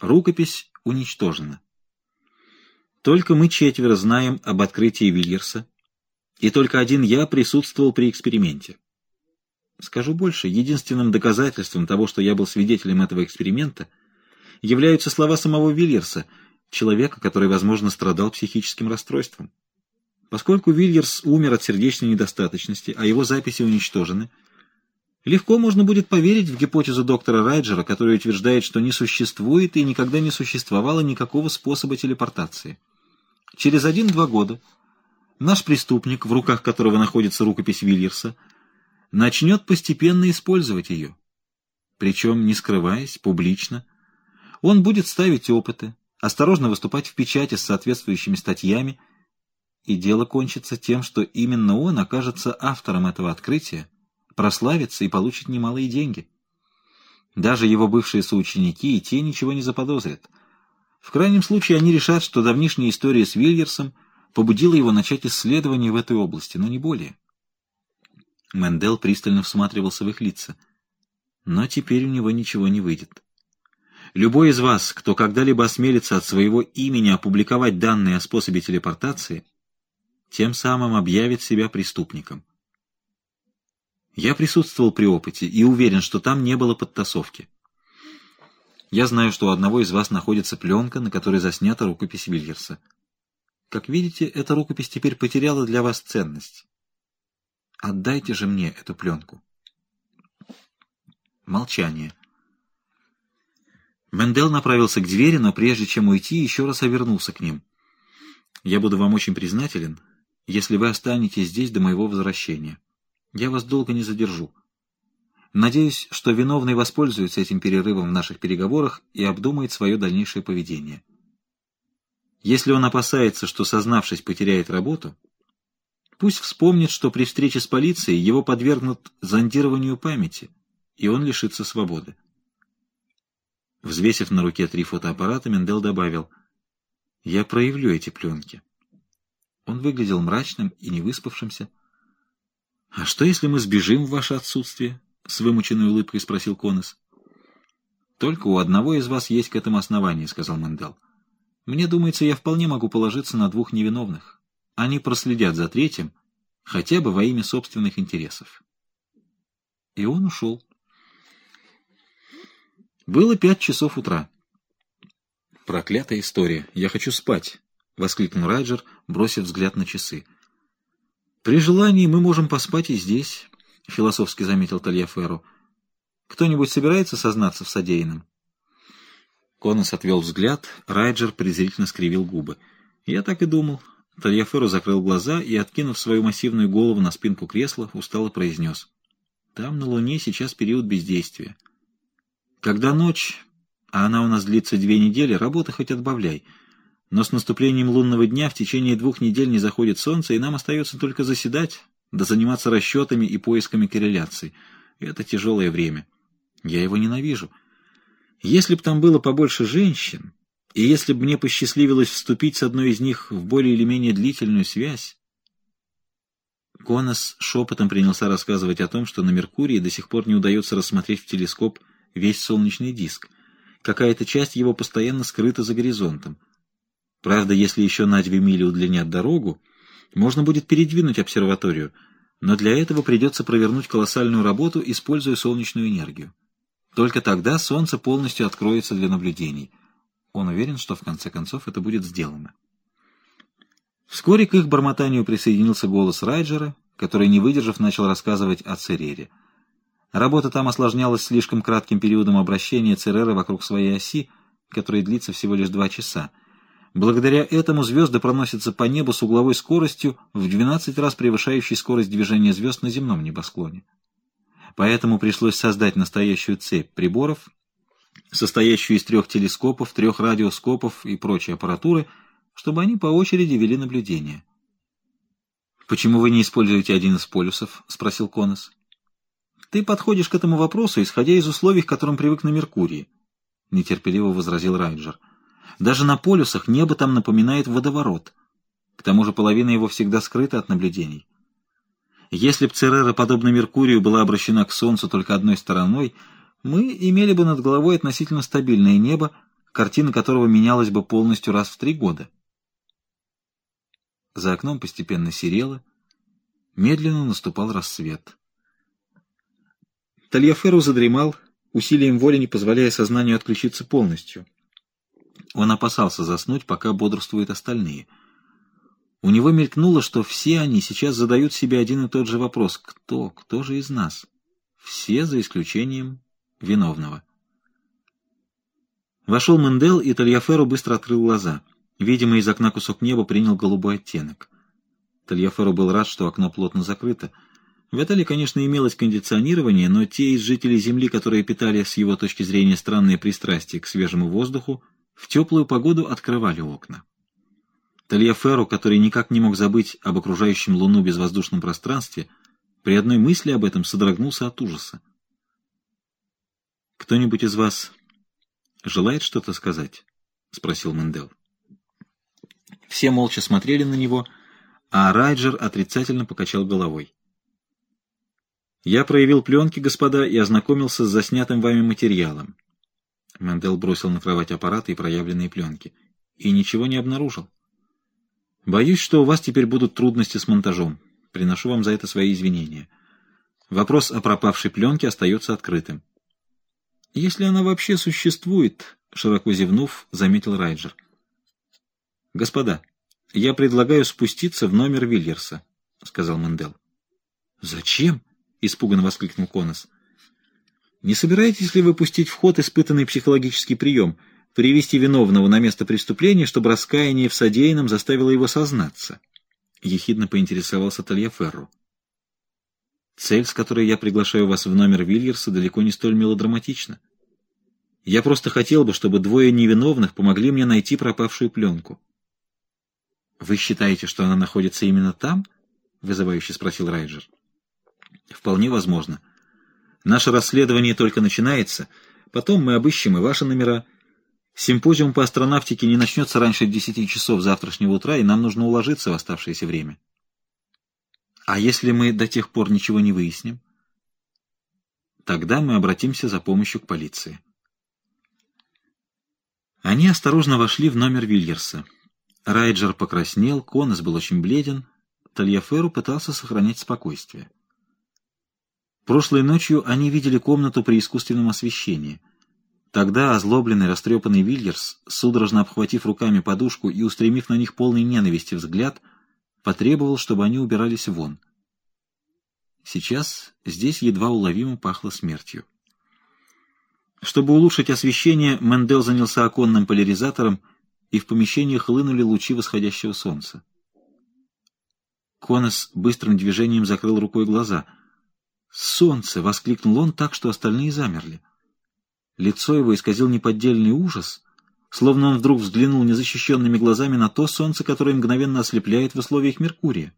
Рукопись уничтожена. Только мы четверо знаем об открытии Вильерса, и только один я присутствовал при эксперименте. Скажу больше, единственным доказательством того, что я был свидетелем этого эксперимента, являются слова самого Вильерса, человека, который, возможно, страдал психическим расстройством. Поскольку Вильерс умер от сердечной недостаточности, а его записи уничтожены, легко можно будет поверить в гипотезу доктора Райджера, который утверждает, что не существует и никогда не существовало никакого способа телепортации. Через один-два года наш преступник, в руках которого находится рукопись Вильерса, начнет постепенно использовать ее. Причем, не скрываясь, публично. Он будет ставить опыты, осторожно выступать в печати с соответствующими статьями, и дело кончится тем, что именно он окажется автором этого открытия, прославится и получит немалые деньги. Даже его бывшие соученики и те ничего не заподозрят. В крайнем случае они решат, что давнишняя история с Вильерсом побудила его начать исследования в этой области, но не более. Мендел пристально всматривался в их лица. Но теперь у него ничего не выйдет. Любой из вас, кто когда-либо осмелится от своего имени опубликовать данные о способе телепортации, тем самым объявит себя преступником. Я присутствовал при опыте и уверен, что там не было подтасовки. Я знаю, что у одного из вас находится пленка, на которой заснята рукопись Вильерса. Как видите, эта рукопись теперь потеряла для вас ценность. Отдайте же мне эту пленку. Молчание. Мендел направился к двери, но прежде чем уйти, еще раз обернулся к ним. «Я буду вам очень признателен, если вы останетесь здесь до моего возвращения. Я вас долго не задержу. Надеюсь, что виновный воспользуется этим перерывом в наших переговорах и обдумает свое дальнейшее поведение. Если он опасается, что, сознавшись, потеряет работу, Пусть вспомнит, что при встрече с полицией его подвергнут зондированию памяти, и он лишится свободы. Взвесив на руке три фотоаппарата, Мендел добавил, «Я проявлю эти пленки». Он выглядел мрачным и невыспавшимся. «А что, если мы сбежим в ваше отсутствие?» — с вымученной улыбкой спросил Конес. «Только у одного из вас есть к этому основание», — сказал Мендел. «Мне думается, я вполне могу положиться на двух невиновных». Они проследят за третьим, хотя бы во имя собственных интересов. И он ушел. Было пять часов утра. «Проклятая история! Я хочу спать!» — воскликнул Райджер, бросив взгляд на часы. «При желании мы можем поспать и здесь», — философски заметил Тальяферу. «Кто-нибудь собирается сознаться в содеянном?» Конос отвел взгляд, Райджер презрительно скривил губы. «Я так и думал. Тальяферу закрыл глаза и, откинув свою массивную голову на спинку кресла, устало произнес. «Там на Луне сейчас период бездействия. Когда ночь, а она у нас длится две недели, работы хоть отбавляй. Но с наступлением лунного дня в течение двух недель не заходит солнце, и нам остается только заседать, да заниматься расчетами и поисками корреляций. Это тяжелое время. Я его ненавижу. Если б там было побольше женщин, и если бы мне посчастливилось вступить с одной из них в более или менее длительную связь... Конос шепотом принялся рассказывать о том, что на Меркурии до сих пор не удается рассмотреть в телескоп весь солнечный диск. Какая-то часть его постоянно скрыта за горизонтом. Правда, если еще на две мили удлинят дорогу, можно будет передвинуть обсерваторию, но для этого придется провернуть колоссальную работу, используя солнечную энергию. Только тогда Солнце полностью откроется для наблюдений — он уверен, что в конце концов это будет сделано. Вскоре к их бормотанию присоединился голос Райджера, который, не выдержав, начал рассказывать о Церере. Работа там осложнялась слишком кратким периодом обращения Цереры вокруг своей оси, которая длится всего лишь два часа. Благодаря этому звезды проносятся по небу с угловой скоростью в 12 раз превышающей скорость движения звезд на земном небосклоне. Поэтому пришлось создать настоящую цепь приборов, состоящую из трех телескопов, трех радиоскопов и прочей аппаратуры, чтобы они по очереди вели наблюдение. «Почему вы не используете один из полюсов?» — спросил Конос. «Ты подходишь к этому вопросу, исходя из условий, к которым привык на Меркурии», — нетерпеливо возразил Райджер. «Даже на полюсах небо там напоминает водоворот. К тому же половина его всегда скрыта от наблюдений. Если б Церера, подобно Меркурию, была обращена к Солнцу только одной стороной — мы имели бы над головой относительно стабильное небо, картина которого менялась бы полностью раз в три года. За окном постепенно серело, медленно наступал рассвет. Тальяферу задремал, усилием воли не позволяя сознанию отключиться полностью. Он опасался заснуть, пока бодрствуют остальные. У него мелькнуло, что все они сейчас задают себе один и тот же вопрос. Кто? Кто же из нас? Все, за исключением виновного. Вошел Мендел, и Тальяферу быстро открыл глаза. Видимо, из окна кусок неба принял голубой оттенок. Тальяферу был рад, что окно плотно закрыто. В Италии, конечно, имелось кондиционирование, но те из жителей Земли, которые питали с его точки зрения странные пристрастия к свежему воздуху, в теплую погоду открывали окна. Тальяферу, который никак не мог забыть об окружающем Луну безвоздушном пространстве, при одной мысли об этом содрогнулся от ужаса. «Кто-нибудь из вас желает что-то сказать?» — спросил Мендел. Все молча смотрели на него, а Райджер отрицательно покачал головой. «Я проявил пленки, господа, и ознакомился с заснятым вами материалом». Мендел бросил на кровать аппараты и проявленные пленки. «И ничего не обнаружил. Боюсь, что у вас теперь будут трудности с монтажом. Приношу вам за это свои извинения. Вопрос о пропавшей пленке остается открытым». «Если она вообще существует», — широко зевнув, заметил Райджер. «Господа, я предлагаю спуститься в номер Вильерса», — сказал Мендел. «Зачем?» — испуганно воскликнул Конос. «Не собираетесь ли вы пустить в ход испытанный психологический прием, привести виновного на место преступления, чтобы раскаяние в содеянном заставило его сознаться?» — ехидно поинтересовался Тальяферру. «Цель, с которой я приглашаю вас в номер Вильерса, далеко не столь мелодраматична. Я просто хотел бы, чтобы двое невиновных помогли мне найти пропавшую пленку». «Вы считаете, что она находится именно там?» — вызывающе спросил Райджер. «Вполне возможно. Наше расследование только начинается. Потом мы обыщем и ваши номера. Симпозиум по астронавтике не начнется раньше десяти часов завтрашнего утра, и нам нужно уложиться в оставшееся время». «А если мы до тех пор ничего не выясним?» «Тогда мы обратимся за помощью к полиции». Они осторожно вошли в номер Вильерса. Райджер покраснел, Конос был очень бледен, Тальяферу пытался сохранять спокойствие. Прошлой ночью они видели комнату при искусственном освещении. Тогда озлобленный, растрепанный Вильерс, судорожно обхватив руками подушку и устремив на них полный ненависти взгляд, потребовал, чтобы они убирались вон. Сейчас здесь едва уловимо пахло смертью. Чтобы улучшить освещение, Мендел занялся оконным поляризатором — и в помещение хлынули лучи восходящего солнца. Конос быстрым движением закрыл рукой глаза. «Солнце!» — воскликнул он так, что остальные замерли. Лицо его исказил неподдельный ужас, словно он вдруг взглянул незащищенными глазами на то солнце, которое мгновенно ослепляет в условиях Меркурия.